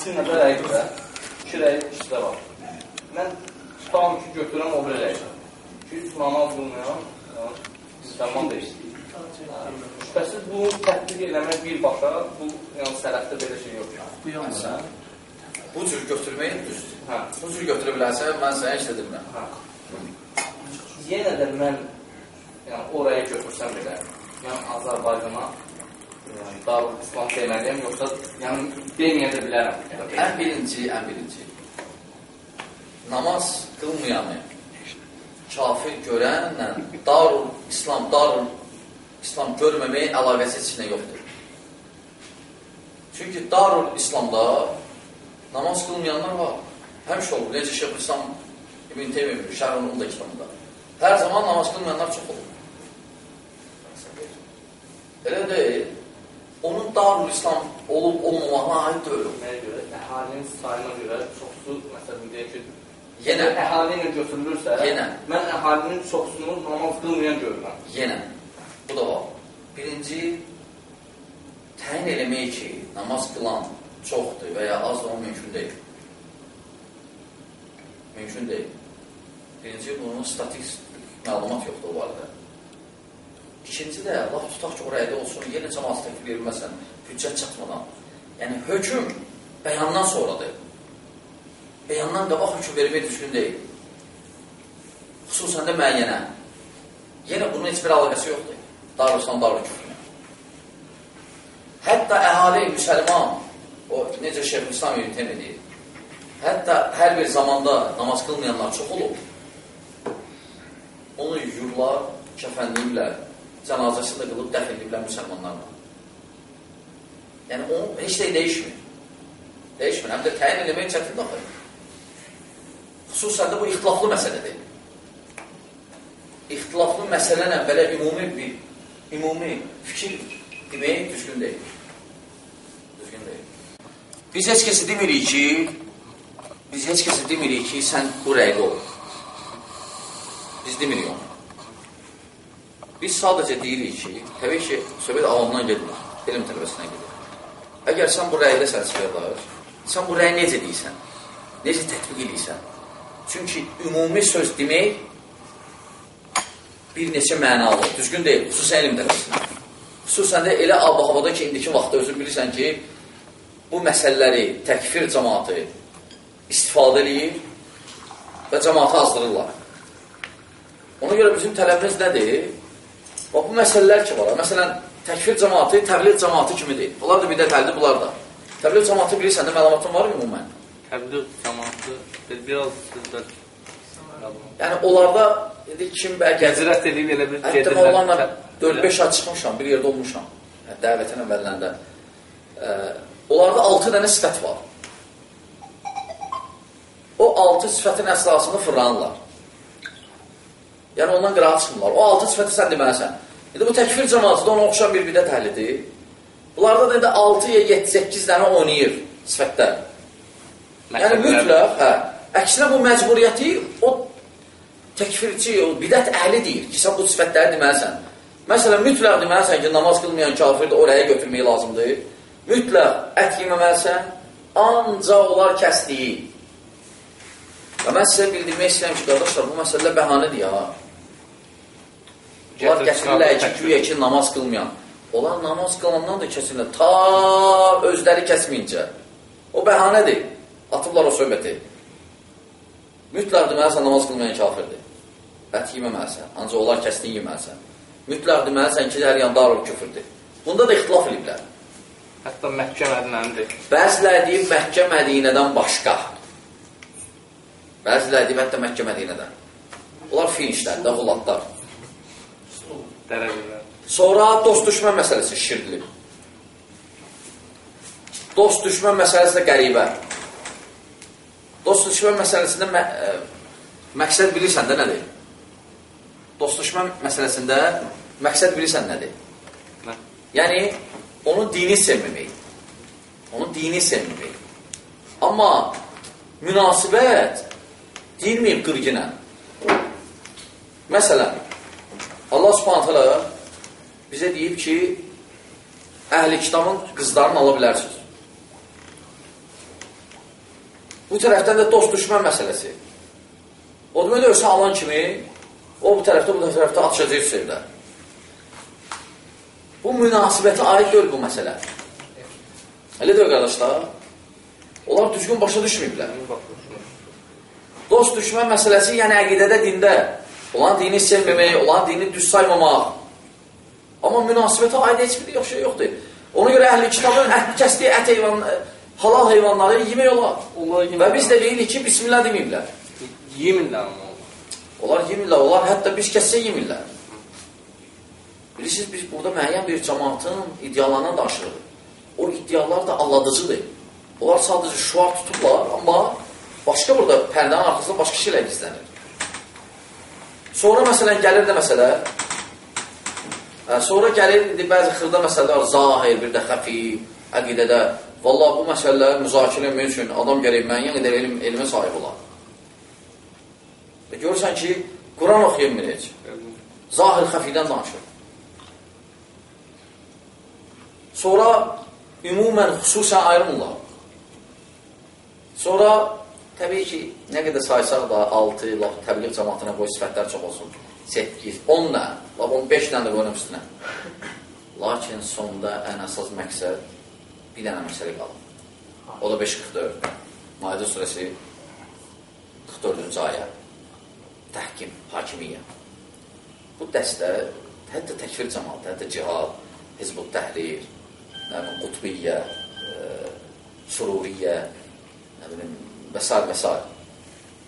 İki nəfər rəydə, iki rəy işdə var. Mən tutam ki, götürəm o bir rəy. Ki, namaz qılmayan, müsəlman da istəyir. Şübhəsiz bu tətbiq eləmək birbaşa, bu yəni sələfdə belə şey yox. Bu yansa, bu cür götürmək düzdür. Hə. Bu cür götürə bilərsə, mən sənə heç demirəm. Hə. Yenə də mən yəni oraya götürsəm belə, yəni Azərbaycana yəni, Darul İslam deməliyəm, yoxsa yəni deməyə də bilərəm. Ən birinci, ən birinci. Namaz qılmayanı kafir görənlə Darul İslam, Darul İslam görməməyin əlaqəsi nə yoxdur. Çünki Darul İslamda namaz qılmayanlar var. Həmişə olur. Necə Şeyh İslam İbn Teymiyyə Şərhunun da kitabında. Hər zaman namaz qılmayanlar çox olur. Elə deyil. Onun Darul İslam olub olmamağına aid deyil. Nəyə görə? Əhalinin sayına görə çoxsu, məsələn, deyək ki, Yenə, əhali ilə götürülürsə, Yenə. mən əhalinin çoxsunu namaz qılmayan görürəm. yenə, bu da var. Birinci, təyin eləmək ki, namaz qılan çoxdur və ya az da o mümkün deyil. Mümkün deyil. Birinci, bunun statistik məlumat yoxdur o barədə. İkinci də, laf tutaq ki, oraya da olsun, yenə cəmaat təklif verilməsən, hüccət çatmadan. Yəni, hökm bəyandan sonradır. Bəyandan qabaq hökm vermək düzgün deyil. Xüsusən də müəyyənə. Yenə bunun heç bir əlaqəsi yoxdur. Darüstan, darül küfrünə. Hətta əhali, müsəlman, o necə Şeyh İslam yöntem edir, hətta hər bir zamanda namaz qılmayanlar çox olub, onu yuyurlar, kəfənləyirlər, cənazəsi də qılıb dəf ediblər müsəlmanlarla. Yəni, o heç də dəyişmir. Dəyişmir. Həm də təyin eləmək çətin daxil. Xüsusən də bu ixtilaflı məsələdir. İxtilaflı məsələn belə ümumi bir ümumi fikir demək düzgün deyil. Düzgün deyil. Biz heç kəsə demirik ki, biz heç kəsə demirik ki, sən bu rəydə ol. Biz demirik onu. Biz sadəcə deyirik ki, təbii ki, söhbət avamdan gelmir, elm tələbəsinə gedir. Əgər sən bu rəydəsən, Səhədar, sən bu rəyi necə deyirsən? Necə tətbiq edirsən? Çünki ümumi söz demək bir neçə mənalı, düzgün deyil, xüsusən elm tələbəsinə. Xüsusən də elə ab-havada ki, indiki vaxtda özün bilirsən ki, bu məsələləri təkfir cəmatı istifadə edir və cəmatı azdırırlar. Ona görə bizim tələbimiz nədir? Bax, bu məsələlər ki var. Məsələn, təkfir cəmatı, təbliğ cəmatı kimidir. Bunlar da bidət əldir, bunlar da. Təbliğ cəmatı bilirsən də məlumatın var mı ümumən? Təbliğ cəmaatı biraz sizdə Yəni, onlarda dedi, kim bəlkə... gəzirət edib elə bir Hətta onlarla 4-5 ay çıxmışam, bir yerdə olmuşam. Yəni, dəvətin əvvəllərində. E, onlarda 6 dənə sifət var. O 6 sifətin əsasını fırlanırlar. Yəni, ondan qırağa çıxmırlar. O 6 sifəti sən deməlisən. İndi bu təkfir cəmatı da ona oxşan bir bidət əhlidir. Bunlarda da indi 6 ya 7-8 dənə oynayır sifətlər. Yəni, mütləq, hə, əksinə bu məcburiyyəti o təkfirçi, o bidət əhli deyir ki, sən bu sifətləri deməlisən. Məsələn, mütləq deməlisən ki, namaz qılmayan kafirdə oraya götürmək lazımdır. Mütləq ət yeməməlisən, ancaq onlar kəsdiyi. Və mən sizə bildirmək istəyirəm ki, qardaşlar, bu məsələ bəhanədir ya. Onlar kəsilirlər ki, güya ki, namaz qılmayan. Onlar namaz qılandan da kəsilirlər, ta özləri kəsməyincə. O bəhanədir. Atıblar o söhbəti. Mütləq deməlisən, namaz qılmayan kafirdir. Ət yeməməlisən, ancaq onlar kəsdin yeməlisən. Mütləq deməlisən ki, hər yan darul küfürdür. Bunda da ixtilaf ediblər. Hətta Məkkə Mədinənidir. Bəziləri deyib Məkkə Mədinədən başqa. Bəziləri deyib hətta Məkkə Mədinədən. Onlar finişlərdə, qulatlar. Dərəcələr. Sonra dost düşmən məsələsi şişirdilib. Dost düşmən məsələsi də qəribə. Dost düşmən məsələsində mə ə, məqsəd bilirsən də nədir? Dost düşmən məsələsində məqsəd bilirsən nədir? Nə? Yəni, onun dini sevməmək. Onun dini sevməmək. Amma münasibət deyilməyib qırgınə. Məsələn, Allah subhanət hələ bizə deyib ki, əhli kitabın qızlarını ala bilərsiniz. Bu tərəfdən də dost düşmən məsələsi. O demək ölsə alan kimi, o bu tərəfdə, bu tərəfdə atışacaq sevlər. Bu münasibətə aid deyil bu məsələ. Elə deyil, qardaşlar. Onlar düzgün başa düşməyiblər. Dost düşmən məsələsi, yəni əqidədə, dində. Olan dini sevməmək, olan dini düz saymamaq. Amma münasibətə aid heç bir yox şey yoxdur. Ona görə əhl-i kitabın ət, kəsdiyi ət heyvan, halal heyvanları yemək olar. Onlar Və biz də deyirik ki, bismillah deməyiblər. yemirlər amma. Onlar yemirlər, onlar hətta biz kəssə yemirlər. Bilirsiniz, biz burada müəyyən bir cəmaatın iddialarına danışırıq. O iddialar da alladıcıdır. Onlar sadəcə şuar tutublar, amma başqa burada pərdənin arxasında başqa şeylər gizlənir. Sonra məsələn gəlir də məsələ, hə, sonra gəlir indi bəzi xırda məsələlər, zahir, bir də xəfi, əqidədə. Vallahi bu məsələləri müzakirə etmək üçün adam gərək müəyyən qədər elm, elmə sahib olar. Və görürsən ki, Quran oxuyamır heç. Zahir xəfidən danışır. Sonra ümumən xüsusən ayrımırlar. Sonra təbii ki, nə qədər saysaq da 6, laf təbliğ cəmatına qoy sifətlər çox olsun. 8, 10 da, laf 15 dənə də qoyun üstünə. Lakin sonda ən əsas məqsəd bir dənə məsələ qalır. O da 5.44. Maidə surəsi 44-cü ayə. Təhkim, hakimiyyə. Bu dəstə, hətta təkfir cəmaatı, hətta cihad, Hizbut Təhrir, nə qutbiyyə, e, sururiyyə, nə bilim, və s. və s.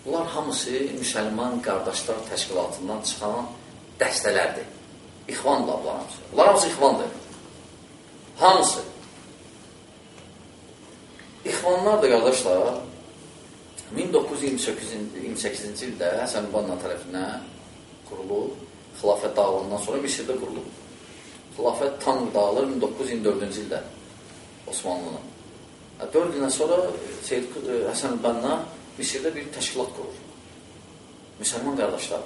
Bunlar hamısı müsəlman qardaşlar təşkilatından çıxan dəstələrdir. İxvandır bunlar hamısı. Bunlar hamısı ixvandır. Hamısı. İxvanlar da qardaşlar 1928-ci ildə Həsən Banna tərəfindən qurulub, xilafət dağılandan sonra Misirdə qurulub. Xilafət tam dağılır 1924-cü ildə Osmanlının. 4 ildən sonra Seyyid Həsən Banna Misirdə bir təşkilat qurur. Müsəlman qardaşlar.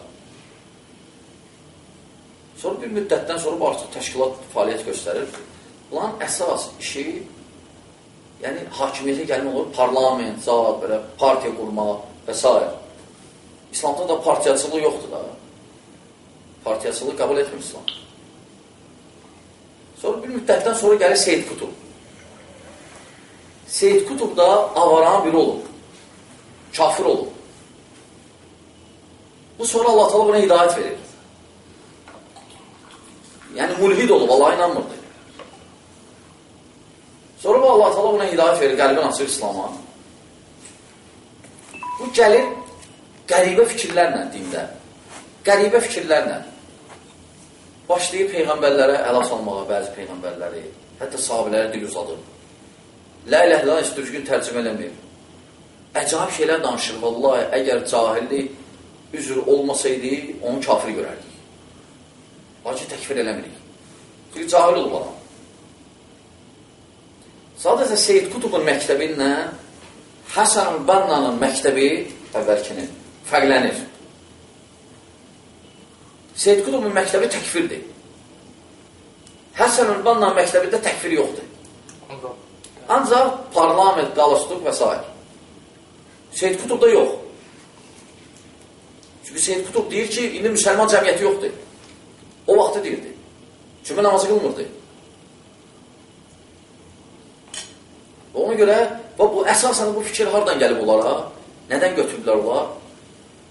Sonra bir müddətdən sonra bu artıq təşkilat fəaliyyət göstərir. Bunların əsas işi yəni hakimiyyətə gəlmək olur, parlament, zat, belə partiya qurmaq və s. İslamda da partiyacılığı yoxdur da. Partiyacılığı qəbul etmir İslam. Sonra bir müddətdən sonra gəlir Seyyid Qutub. Seyyid Qutub da avaran biri olub. Kafir olub. Bu sonra Allah-u Teala buna hidayət verir. Yəni mulhid olub, Allah inanmırdı. Sonra bu Allah Taala buna hidayət verir, qəlbini açır İslam'a. Bu gəlir qəribə fikirlərlə dində. Qəribə fikirlərlə. Başlayır peyğəmbərlərə əla salmağa, bəzi peyğəmbərləri, hətta sahabələrə dil uzadır. La ilə illallah heç düzgün tərcümə eləmir. Əcayib şeylər danışır. Vallahi, əgər cahillik üzr olmasaydı, onu kafir görərdik. Lakin təkfir eləmirik. Çünki cahil olub adam. Sadəcə Seyyid Qutubun məktəbi ilə Həsən Bannanın məktəbi əvvəlkinin fərqlənir. Seyyid Qutubun məktəbi təkfirdir. Həsən Bannanın məktəbində təkfir yoxdur. Ancaq parlament, qalastuk və s. Seyyid Qutubda yox. Çünki Seyyid Qutub deyir ki, indi müsəlman cəmiyyəti yoxdur. O vaxtı deyirdi. Cümə namazı qılmırdı. Ona görə və bu əsasən bu fikir hardan gəlib onlara? Nədən götürdülər onlar?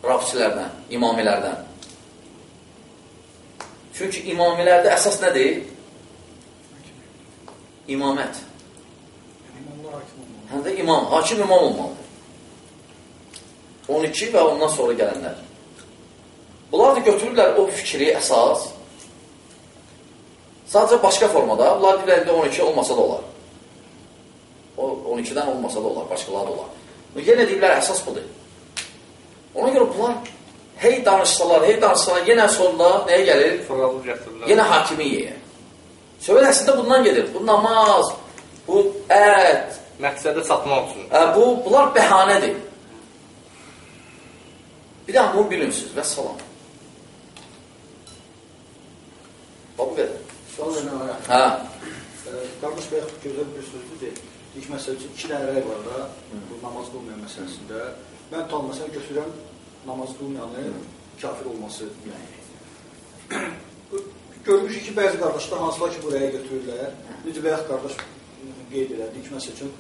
Rabçilərdən, imamilərdən. Çünki imamilərdə əsas nədir? İmamət. Həm də imam, hakim imam olmalıdır. 12 və ondan sonra gələnlər. Bunlar da götürürlər o fikri əsas. Sadəcə başqa formada, bunlar dillərində 12 olmasa da olar. O 12-dən olmasa da olar, başqaları da olar. Yenə deyirlər, əsas budur. Ona görə bunlar hey danışsalar, hey danışsalar, yenə sonunda nəyə gəlir? Yenə hakimiyyəyə. Söhbət əslində bundan gedir. Bu namaz, bu ət, Məqsədə çatmaq üçün. ə, bu, bunlar bəhanədir. Bir də bunu bilirsiniz və salam. Bax bu qədər. Sual vermək var. Hə, Qardaş bəy gözəl bir sözdür deyil. İlk məsələ üçün iki dənə rəy var da, bu namaz qılmayan məsələsində mən tam məsələn götürürəm namaz qılmayanın kafir olması yəni. Görmüşük ki, bəzi qardaşlar hansılar ki, buraya götürürlər. Necə bayaq qardaş qeyd elədik, məsəl üçün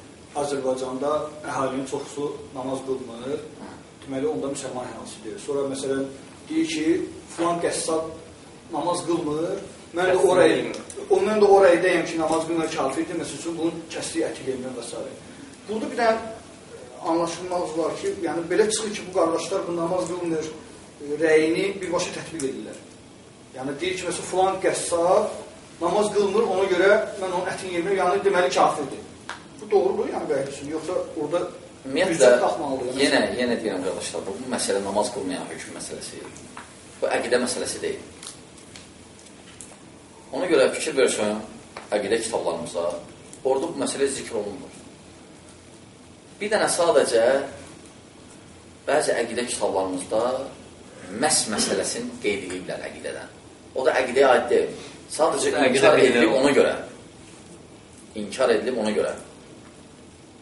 Azərbaycanda əhalinin çoxusu namaz qılmır. Deməli, onda müsəlman əhalisi deyir. Sonra məsələn deyir ki, filan qəssab namaz qılmır. Mən də oraya, o mən də oraya deyim ki, namaz qılmır kafirdir. Məsəl üçün bunun kəsdiyi əti yemindən və s. Burada bir dənə anlaşılmaz var ki, yəni belə çıxır ki, bu qardaşlar bu namaz qılmır rəyini birbaşa tətbiq edirlər. Yəni deyir ki, məsələn, filan qəssab namaz qılmır, ona görə mən onun ətini yemirəm, yəni deməli kafirdir. Bu doğrudur, yəni bəyəsin. Yoxsa orada Ümumiyyətlə, yenə, yenə deyirəm qardaşlar, bu, bu məsələ namaz qılmayan hökm məsələsi. Bu əqidə məsələsi deyil. Ona görə fikir versən əqidə kitablarımıza, orada bu məsələ zikr olunmur. Bir dənə sadəcə bəzi əqidə kitablarımızda məs məsələsini qeyd ediblər əqidədən. O da əqidəyə aid deyil. Sadəcə inkar edilib ona görə. İnkar edilib ona görə.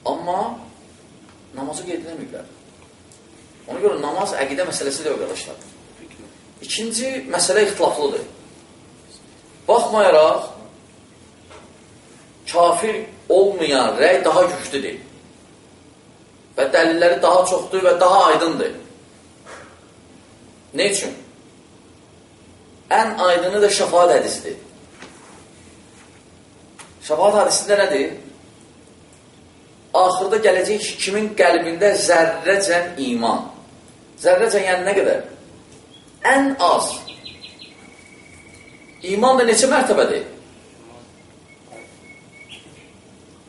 Amma namazı qeyd edilməyiblər. Ona görə namaz əqidə məsələsi deyil, qardaşlar. İkinci məsələ ixtilaflıdır. Baxmayaraq, kafir olmayan rəy daha güclüdür. Və dəlilləri daha çoxdur və daha aydındır. Ne üçün? Ən aydını da şəfaat hədisidir. Şəfaat hədisində nədir? Axırda gələcək ki, kimin qəlbində zərrəcən iman. Zərrəcən yəni nə qədər? Ən az. İman da neçə mərtəbədir?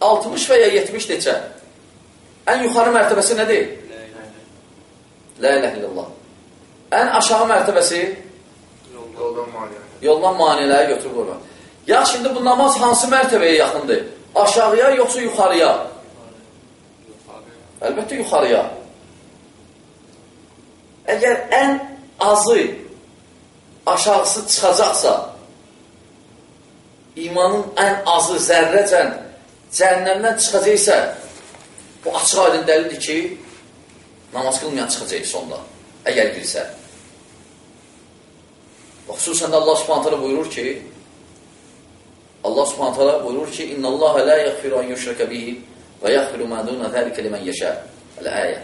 60 və ya 70 neçə? Ən yuxarı mərtəbəsi nədir? La ilahe illallah. Ən aşağı mərtəbəsi yoldan maniyə. Yoldan maniləri götürüb qoymaq. Ya şimdi bu namaz hansı mərtəbəyə yaxındır? Aşağıya yoxsa yuxarıya? Əlbəttə yuxarıya. Əgər ən azı aşağısı çıxacaqsa, imanın ən azı zərrəcən cəhənnəmdən çıxacaqsa, bu açıq aydın dəlildir ki, namaz qılmayan çıxacaq sonda, əgər bilsə. Xüsusən də Allah subhanətələ buyurur ki, Allah subhanətələ buyurur ki, İnna Allah la yəxfiru an yüşrəkə bihi və yəxfiru mə dunə zəlikə limən yəşə. Əl-əyə.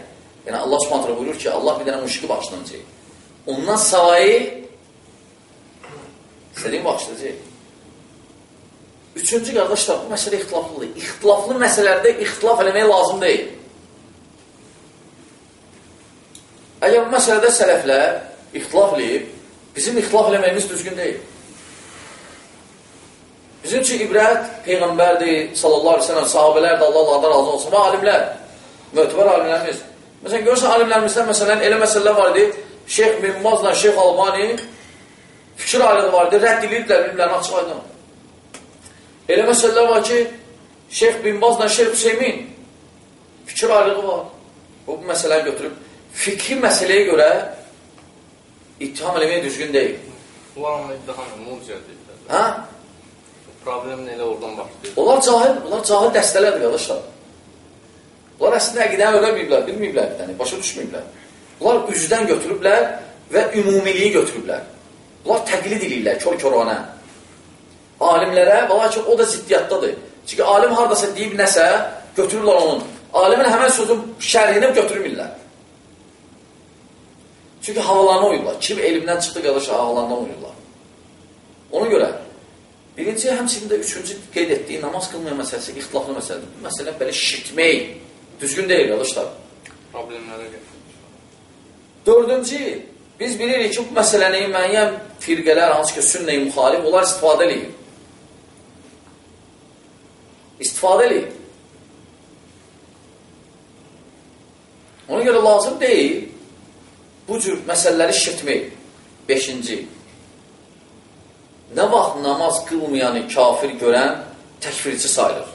Yəni Allah subhanətələ buyurur ki, Allah bir dənə müşriki bağışlanacaq. Ondan savayı istədiyin bağışlayacaq. Üçüncü qardaşlar, bu məsələ ixtilaflıdır. İxtilaflı məsələlərdə ixtilaf eləmək lazım deyil. Əgər məsələdə sələflər ixtilaf eləyib, bizim ixtilaf eləməyimiz düzgün deyil. Bizim üçün ibrət Peyğəmbərdir, sallallahu aleyhi ve sellem, sahabələr də Allah Allah'dan razı olsun və alimlər, mötəbər alimlərimiz. Məsələn, görürsən alimlərimizdən məsələn, elə məsələlər var idi, Şeyx Minmazla Şeyx Albani fikir ayrığı var idi, rədd edirdilər bilimlərini açıq aydın. Elə məsələlər var ki, Şeyx Binbazla Şeyx Hüseymin fikir ayrığı var. Bu, bu məsələni götürüb fikri məsələyə görə ittiham eləmək düzgün deyil. Bu anla ittiham murciədir. Hə? Problem elə oradan başlayır. Onlar cahil, onlar cahil dəstələrdir qardaşlar. Bunlar əslində əqidəni öyrənməyiblər, bilməyiblər, yəni başa düşməyiblər. Bunlar üzdən götürüblər və ümumiliyi götürüblər. Bunlar təqlid edirlər kör-körənə. Alimlərə, valla ki, o da ziddiyyatdadır. Çünki alim haradasa deyib nəsə, götürürlər onun. Alimin həmən sözün şərhini götürmürlər. Çünki havalarına uyurlar. Kim elmdən çıxdı qardaşa havalarına uyurlar. Ona görə birinci, həmçində üçüncü qeyd etdiyi namaz qılmayan məsələsi ixtilaflı məsələdir. Bu məsələ belə şirtmək düzgün deyil qardaşlar. Problemlərə gətirir. Dördüncü, biz bilirik ki, bu məsələni müəyyən firqələr, hansı ki, sünnəyi müxalif, onlar istifadə edir. İstifadə edir. Ona görə lazım deyil bu cür məsələləri şirtmək. Beşinci, nə vaxt namaz qılmayanı kafir görən təkfirci sayılır.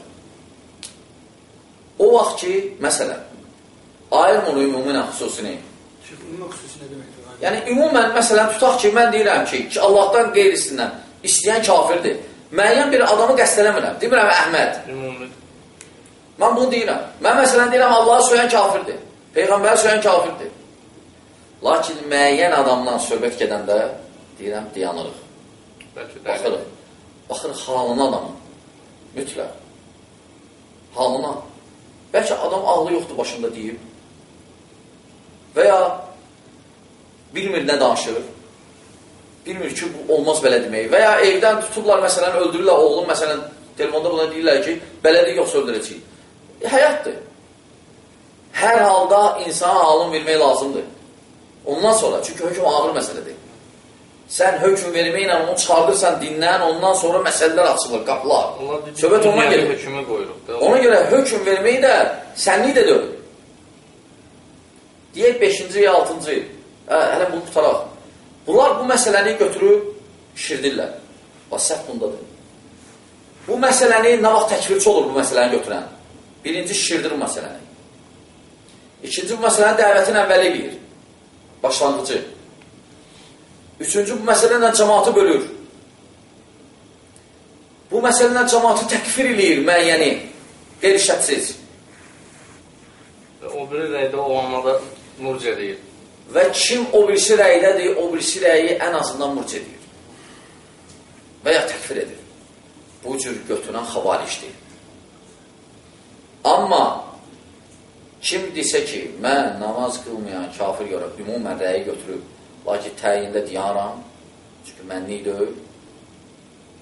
O vaxt ki, məsələn, alim onu ümumən xüsusini. Yəni, ümumən, məsələn, tutaq ki, mən deyirəm ki, ki Allahdan qeyrisindən istəyən kafirdir. Müəyyən bir adamı qəst eləmirəm. Demirəm Əhməd. Ümumi. Mən bunu deyirəm. Mən məsələn deyirəm, Allahı söyən kafirdir. Peyğəmbəri söyən kafirdir. Lakin müəyyən adamdan söhbət gedəndə deyirəm, dayanırıq. Bəlkə də Baxırıq. Baxırıq halına adamın. Mütləq. Halına. Bəlkə adam ağlı yoxdur başında deyib. Və ya bilmir nə danışır. Bilmir ki, bu olmaz belə demək. Və ya evdən tutublar, məsələn, öldürürlər oğlum, məsələn, telefonda buna deyirlər ki, belədir, yoxsa öldürəcəyik. E, həyatdır. Hər halda insana halın vermək lazımdır. Ondan sonra, çünki hökm ağır məsələdir. Sən hökm verməklə onu çıxardırsan dindən, ondan sonra məsələlər açılır, qapılar. Söhbət dünyaya gelir. hökmü qoyuruq. da. Ona görə hökm verməyi də sənlik də deyil. Deyək 5-ci il, 6-cı il. Hə, hələ bunu tutaraq. Bunlar bu məsələni götürüb şişirdirlər. Bax, səhv bundadır. Bu məsələni nə vaxt təkvirçi olur bu məsələni götürən? Birinci şişirdir bu məsələni. İkinci bu məsələni dəvətin əvvəli eləyir. Başlanğıcı. Üçüncü bu məsələ ilə cəmaatı bölür. Bu məsələ ilə cəmaatı təkfir eləyir müəyyəni. Qeyri-şərtsiz. Və O biri rəydə olana da murciə deyir. Və kim o birisi rəydədir, o birisi rəyi ən azından murc edir. Və ya təkfir edir. Bu cür götürən xaval işdir. Amma kim desə ki, mən namaz qılmayan kafir görə ümumən rəyi götürüb, lakin təyində diyaram, çünki mənlik deyil,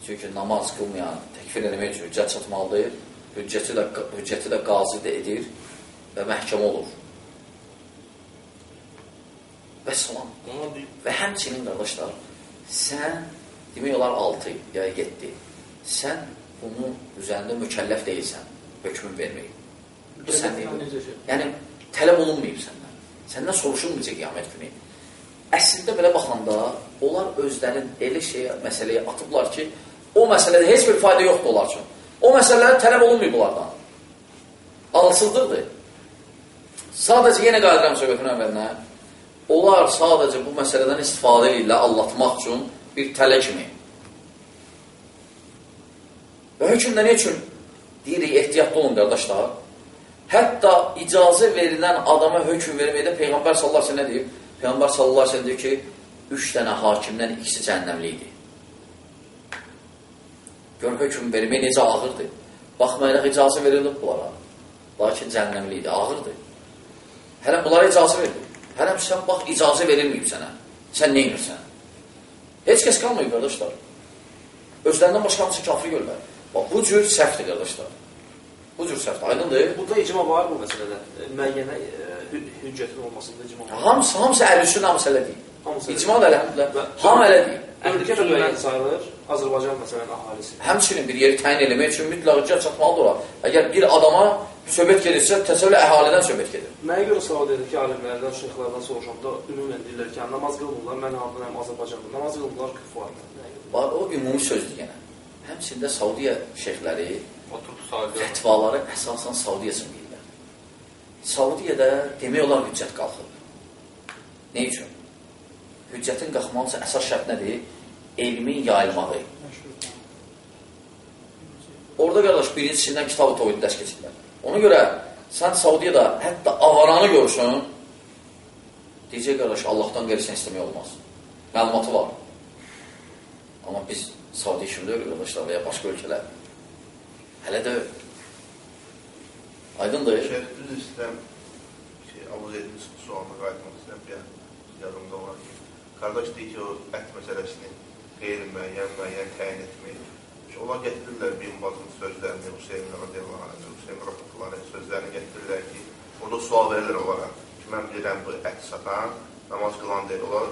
çünki namaz qılmayan təkfir eləmək üçün hüccət çatmalıdır, hüccəti də, hüccəti də qazi də edir və məhkəmə olur. Və salam. Və həmçinin qardaşlar, sən demək olar 6 ya 7. Sən bunun üzərində mükəlləf deyilsən hökmün vermək. Bu sən deyil. Yəni tələb olunmayıb səndən. Səndən soruşulmayacaq qiyamət günü. Əslində belə baxanda onlar özlərin elə şeyə, məsələyə atıblar ki, o məsələdə heç bir fayda yoxdur onlar üçün. O məsələlər tələb olunmayıb onlardan. Alsızdırdır. Sadəcə yenə qayıdıram söhbətin əvvəlinə. Onlar sadəcə bu məsələdən istifadə edirlər allatmaq üçün bir tələ kimi. Və hökmdə nə üçün deyirik, ehtiyatlı olun qardaşlar. Hətta icazə verilən adama hökm verməkdə Peyğəmbər sallallahu əleyhi və səlləm nə deyib? Peyğəmbər sallallahu əleyhi və səlləm deyir ki, üç dənə hakimdən ikisi cəhənnəmli idi. Gör hökm vermək necə ağırdır. Baxmayaraq icazə verilib bunlara. Lakin cəhənnəmli idi, ağırdır. Hələ bunlara icazə verilir. Hələ sən bax, icazə verilməyib sənə. Sən nə edirsən? Heç kəs qalmayıb, qardaşlar. Özlərindən başqa hamısı kafir görürlər. Bax, bu cür səhvdir, qardaşlar. Bu cür səhvdir. Aydındır? Burada icma var bu məsələdə. Müəyyənə e, hüccətin olmasında icma var. Hamısı, hamısı əhlüsün hamısı elə deyil. İcma da əlhəmdülillah. Və- Ham elə deyil. Ölkə müəyyən sayılır. Azərbaycan məsələn əhalisi. Həmçinin bir yeri təyin eləmək üçün mütləq hüccət çatmalıdır ora. Əgər bir adama söhbət gedirsə, təsəvvür əhalidən söhbət gedir. Mənə görə Saudiyədəki alimlərdən, şeyxlərdən soruşanda ümumən deyirlər ki, namaz qılmırlar, mən hardayam Azərbaycanda. Namaz qılmırlar küffardır. Bax, o ümumi sözdür yenə. Həmçində Saudiya şeyxləri fətvaları əsasən Saudiya üçün Saudiyada demək olar hüccət qalxıb. Nə üçün? Hüccətin qalxmaq üçün əsas şərt nədir? Elmin yayılmağı. Orada qardaş birincisindən kitab-ı toyunu dərs keçirlər. Ona görə sən Saudiyada hətta avaranı görsən, deyəcək qardaş Allahdan qeyrisən istəmək olmaz. Məlumatı var. Amma biz Saudiya kimi deyil qardaşlar və ya başqa ölkələr. Hələ də aydındır. Şeyh düz istəyirəm şey, Abu Zeydin sualına qayıtmaq istəyirəm. Bir yadımda var ki, qardaş deyir ki, o ət məsələsini qeyri-müəyyən, müəyyən təyin etmək. Onlar gətirirlər bir bazın sözlərini, Hüseyin radiyallahu anh, Hüseyin rahmetullahi anh sözlərini gətirirlər ki, orada sual verirlər onlara ki, mən bilirəm bu ət satan, namaz qılan deyil. Onlar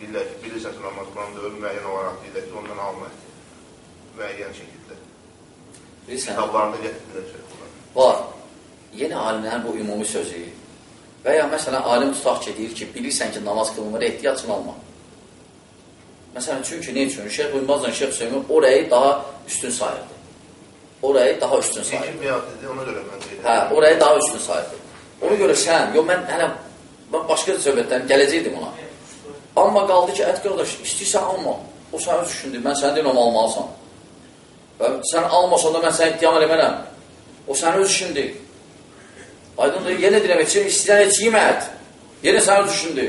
deyirlər ki, bilirsən ki, namaz qılan deyil, müəyyən olaraq deyirlər ki, ondan alma ət. Müəyyən şəkildə. Kitablarında gətirirlər şeyhlər. var. Yenə alimlərin bu ümumi sözü və ya məsələn, alim tutaq ki, deyir ki, bilirsən ki, namaz qılınır, ehtiyat üçün alma. Məsələn, çünki nə üçün? Şeyh Uymazla Şeyh Hüseymin orayı daha üstün sayırdı. Orayı daha üstün sayırdı. Ona görə mən deyirəm. Hə, orayı daha üstün sayırdı. Ona görə sən, yox mən hələ mən başqa söhbətdən gələcəkdim ona. Amma qaldı ki, ət qardaş, istəyirsən alma. O sənin öz işindir. Mən sənə deyirəm almalısan. Və sən almasan da mən sənə ittiham eləmərəm. O sənin öz işindir. Aydındır, yenə deyirəm, heç istəyən heç yemət. Yenə səni düşündü.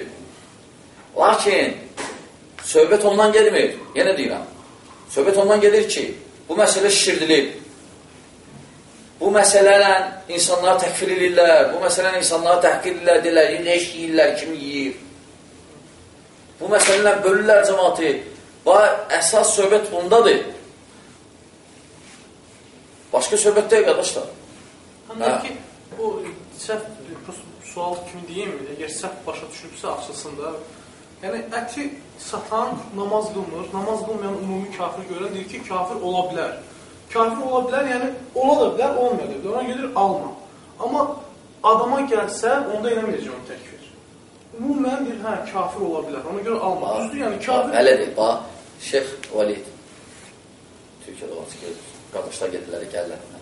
Lakin, söhbət ondan gelmir. Yenə deyirəm. Söhbət ondan gelir ki, bu məsələ şişirdilib. Bu məsələlə insanları təkfir edirlər, bu məsələlə insanları təhqir edirlər, deyirlər, nə iş yiyirlər, kim yiyir. Bu məsələlə bölürlər cəmatı. Və əsas söhbət bundadır. Başqa söhbət deyil, qardaşlar. Də ki, o səhv sual kimi deyim, əgər səhv başa düşübsə açılsın da. Yəni əti satan namaz qılmır, namaz qılmayan ümumi kafir görən deyir ki, kafir ola bilər. Kafir ola bilər, yəni ola da bilər, olmaya da bilər. Ona gedir alma. Amma adama gəlsə, onda eləməyəcək onu təkfir. Ümumən deyir, hə, kafir ola bilər. Ona görə alma. Düzdür, yəni kafir. Belədir, bax, Şeyx Valid Türkiyədə var qardaşlar gedirlər, gəlirlər.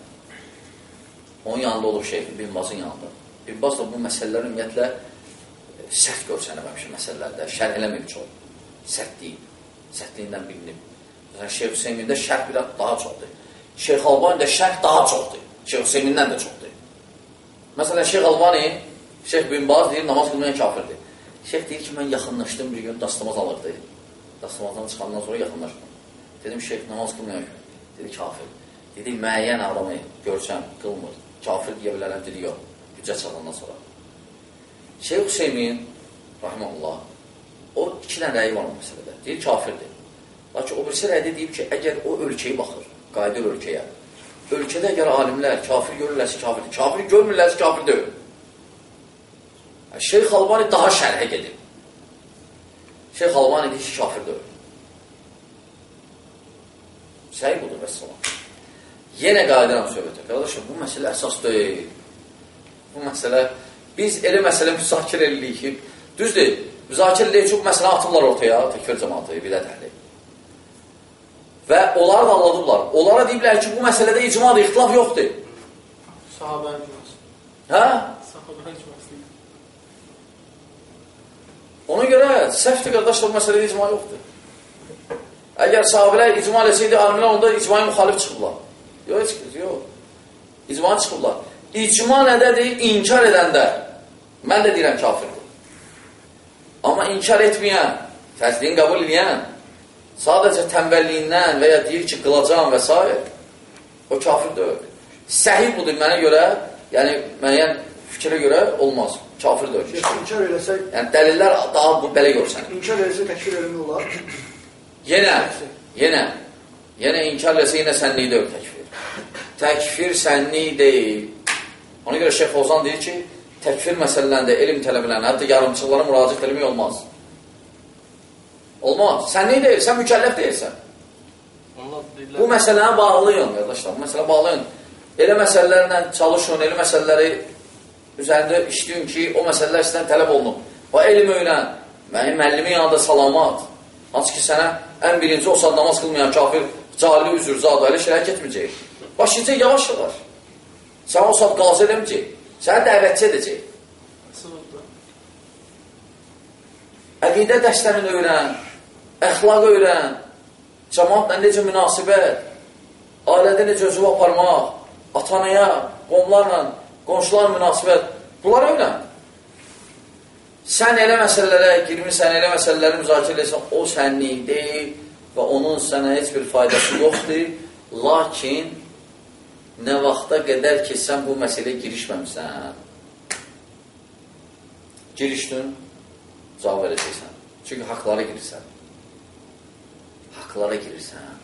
Onun yanında olub Şeyx Bin Bazın yanında. Bin Baz da bu məsələlər ümumiyyətlə e, sərt görsənəməmiş məsələlərdə, şərh eləməyib çox. Sərt deyil. Sərtliyindən bilinib. Məsələn, Şeyx Hüseymində şərh biraz daha çoxdur. Şeyx Albani'də şərh daha çoxdur. Şeyx Hüseymindən də çoxdur. Məsələn, Şeyx Albani, Şeyx Bin Baz deyir, namaz qılmayan kafirdir. Şeyx deyir ki, mən yaxınlaşdım bir gün, dastamaz alırdı. Dastamazdan çıxandan sonra yaxınlaşdım. Dedim, Şeyx namaz qılmayan dedi, kafir. Dedi, müəyyən adamı görsəm, qılmır. Kafir deyə bilərəm, dedi, yox. Hüccə çalandan sonra. Şeyx Hüseymin, rahmanullah, o iki dənə rəyi var o məsələdə. Deyir, kafirdir. Lakin o birisi rəydə deyib ki, əgər o ölkəyi baxır, qayıdır ölkəyə, ölkədə əgər alimlər kafir görürlərsə kafirdir, kafir görmürlərsə kafir deyil. Şeyx Albani daha şərhə gedib. Şeyx Albani deyir ki, kafir deyil. Səhi budur, vəssalam. Yenə qayıdıram söhbətə. Qardaşım, bu məsələ əsas deyil. Bu məsələ, biz elə məsələ müzakirə edirik ki, düzdür, müzakirə edirik bu məsələ atırlar ortaya, təkfir cəmatı, bilət əhli. Və onları da anladıblar. Onlara deyiblər ki, bu məsələdə icmadır, ixtilaf yoxdur. Sahabənin icması. Hə? Sahabənin icması. Ona görə səhvdir qardaşlar, bu məsələdə icma yoxdur. Əgər sahabələr icma eləsəydi, alimlər onda icmaya müxalif çıxıblar. Yox, heç yox. İcma çıxıblar. İcma nədədir? İnkar edəndə. Mən də deyirəm kafirdir. Amma inkar etməyən, təsdiqin qəbul edən, sadəcə tənbəlliyindən və ya deyir ki, qılacam və s. o kafir deyil. Səhih budur mənə görə, yəni müəyyən fikrə görə olmaz. Kafir deyil. Şeyh inkar eləsək, Yəni dəlillər daha bu belə görsənir. inkar eləsək təkfir eləmək olar. Yenə, yenə, yenə inkar eləsə yenə sənlik deyil təkfir. Təkfir sənlik deyil. Ona görə Şeyh Fozan deyir ki, təkfir məsələlərində elm tələblərinə, hətta yarımçılara müraciət eləmək olmaz. Olmaz. Sənlik deyil, sən mükəlləf deyilsən. Bu məsələni bağlayın, qardaşlar. Bu məsələ bağlayın. Elə məsələlərlə çalışın, elə məsələləri üzərində işləyin ki, o məsələlər sizdən tələb olunub. O elm öyrən. Mənim müəllimin yanında salamat. Hansı ki, sənə ən birinci o saat namaz qılmayan kafir, cahili üzür, zada elə şeylər getməyəcək. Başlayacaq yavaş yavaş. Sən o saat qazı eləməyəcək. Səni dəvətçi edəcək. Əqidə dərslərini öyrən, əxlaq öyrən, cəmaatla necə münasibət, ailədə necə özü aparmaq, atanaya, qonlarla, qonşular münasibət, bunları öyrən. Sən elə məsələlərə girmirsən, elə məsələləri müzakirə edirsən, o sənlik deyil və onun sənə heç bir faydası yoxdur. Lakin nə vaxta qədər ki, sən bu məsələyə girişməmsən, girişdin, cavab verəcəksən. Çünki haqlara girirsən. Haqlara girirsən.